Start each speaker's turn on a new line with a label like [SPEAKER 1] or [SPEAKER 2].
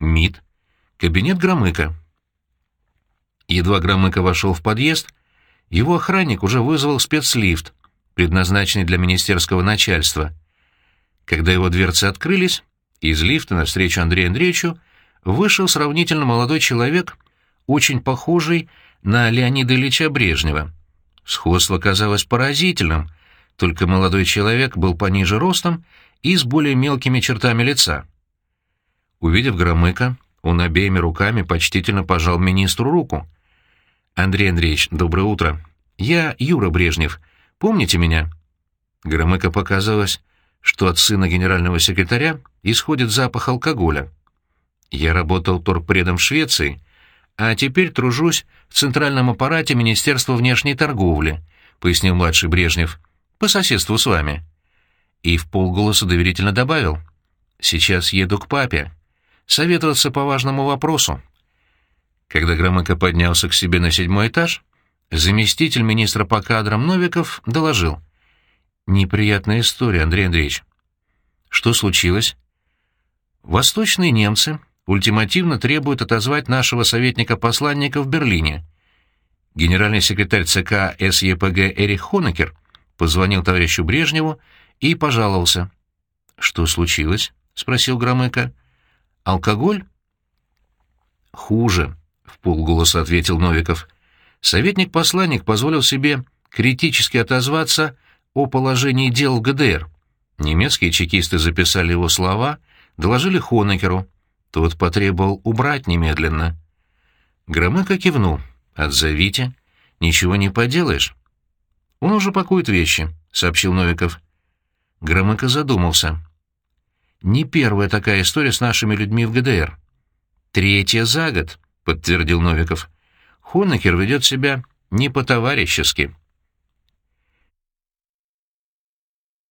[SPEAKER 1] МИД. Кабинет Громыка. Едва Громыко вошел в подъезд, его охранник уже вызвал спецлифт, предназначенный для министерского начальства. Когда его дверцы открылись, из лифта навстречу Андрею Андреевичу вышел сравнительно молодой человек, очень похожий на Леонида Ильича Брежнева. Сходство казалось поразительным, только молодой человек был пониже ростом и с более мелкими чертами лица. Увидев Громыка, он обеими руками почтительно пожал министру руку. «Андрей Андреевич, доброе утро. Я Юра Брежнев. Помните меня?» Громыко показалось, что от сына генерального секретаря исходит запах алкоголя. «Я работал торгпредом в Швеции, а теперь тружусь в центральном аппарате Министерства внешней торговли», — пояснил младший Брежнев, — «по соседству с вами». И в полголоса доверительно добавил, «Сейчас еду к папе. Советоваться по важному вопросу». Когда Громыко поднялся к себе на седьмой этаж, заместитель министра по кадрам Новиков доложил. «Неприятная история, Андрей Андреевич». «Что случилось?» «Восточные немцы ультимативно требуют отозвать нашего советника-посланника в Берлине. Генеральный секретарь ЦК СЕПГ Эрих Хонекер позвонил товарищу Брежневу и пожаловался. «Что случилось?» — спросил Громыко. «Алкоголь?» «Хуже», в полголоса ответил Новиков. Советник-посланник позволил себе критически отозваться о положении дел в ГДР. Немецкие чекисты записали его слова, доложили Хонекеру. Тот потребовал убрать немедленно. Громыко кивнул. «Отзовите. Ничего не поделаешь». «Он уже пакует вещи», — сообщил Новиков. Громыко задумался. «Не первая такая история с нашими людьми в ГДР. Третья за год», — подтвердил Новиков. «Хонекер ведет себя не по-товарищески».